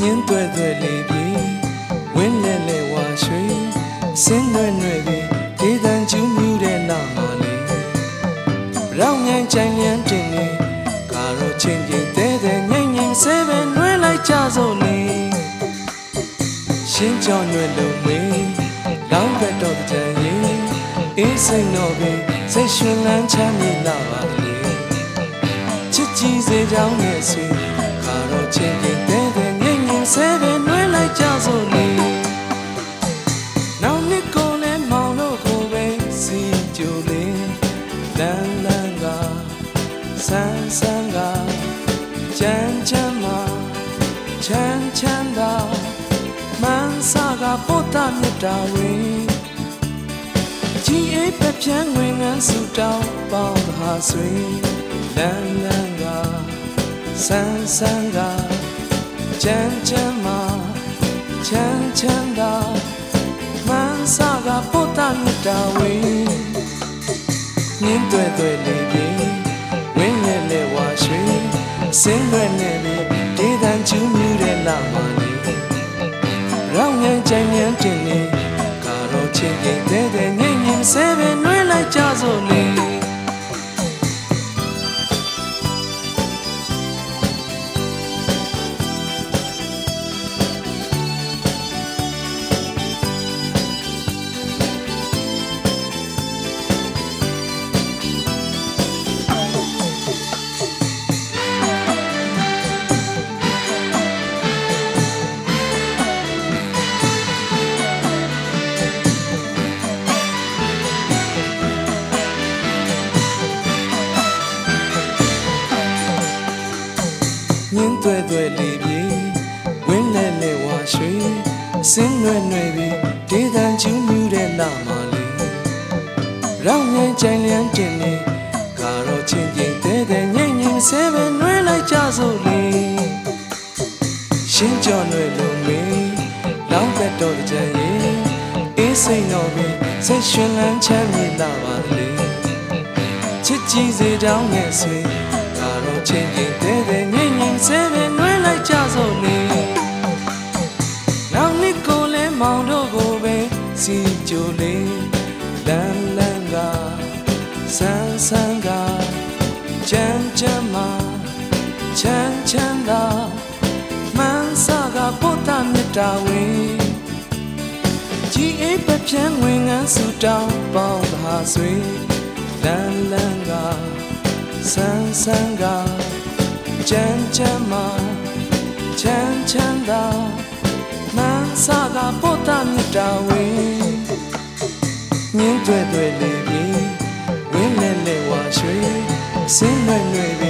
ညင်းတွေ့တွေ့လေးပြေဝင်းလဲလဲဝါရွှေစင်းနွယ်နွယ်ပြီးဒေသန်ကျူးမြူတဲ့နာမလေးရောင်ငန်းကြိုင်လျန်းတင်နေကာရောချင်းချင်းတဲတဲငိမ့်ငိမ့်ဆဲပဲနွဲလိုက်ကြစို့လေရှင်းကြောင်နွယ်လုံးမေးလောင်းဘက်တော့ကြံရင်အေးစိတ်တော့ပြီးစိတ်ရှင်လန်းချမ်းမြေလာပါလေချစ်ကြည်စေကြောင်းနဲ့ဆွေခါတော့ချင်းချင်း တဲတဲငိမ့်ငိမ့်ဆဲပဲနွဲလိုက်ကြစို့လေနောက်နှစ်ကိုလည်းမောင်တို့ကိုပဲစီကြိုလေလန်းလန်းကဆန်းဆန်းကကြမ်းချမ်းမှာချမ်းချမ်းသာမန်းစာကပုဒ်တာမြတ်တာဝေကြီးအိပ်ပပြန်းငွေငန်းစုတောင်းပေါင်းဟာဆွေလန်းလန်းကဆန်းဆန်းက ချမ်းချမ်းမှာချမ်းချမ်းသာမန်းစာကပုဒ်တာမြတ်တာဝေမြင်းတွေ့တွေ့လေးပြေဝင်းလဲလဲဝါရွှေစင်းရွယ်နေပြီဒေသန်ကျူးမြူတဲ့လာမလေးရောင်ငန်းကြိုင်ငန်းတင်နေကာတော့ချင်းချင်းတဲတဲငိမ့်ငိမ့်ဆဲပဲနှွေးလိုက်ကြစို့လေ ညင်းတွေ့တွေ့လေးပြေဝင်းလဲလဲဝါရွှေအစင်းနွယ်နွယ်ပြီးဒေသန်ကျူးမြူတဲ့လာမလေးရောင်ငန်းကြိုင်လျန်းတင်နေကာတော့ချင်းချင်းတဲတဲငိမ့်ငိမ့်ဆဲပဲနှွေးလိုက်ကြစို့လေရှင်းကြော်နွယ်လုံးမေးလောင်းဘက်တော့ကြံရင်အေးစိတ်တော်ပြီးဆက်ရှင်လန်းချမ်းမြေလာပါလေချစ်ကြည်စေတောင်းနဲ့ဆွေကာတော့ချင်းချင်းတဲတဲငိ စီကြိုလေလန်းလန်းကဆန်းဆန်းကချမ်းချမ်းမှာချမ်းချမ်းသာမန်းစာကပုဒ်တာမြတ်တာဝေကြီးအိပ်ပပြန်းငွေငန်းစုတောင်းပေါင်းသာဆွေလန်းလန်းကဆန်းဆန်းကချမ်းချမ်းမှာချမ်းချမ်းသာမန်းစာကပုဒ်တာမြတ်တာဝေ မြင်းတွေ့တွေ့လေးပြေဝင်းလဲလဲဝါရွှေစင်းလွယ်လွယ်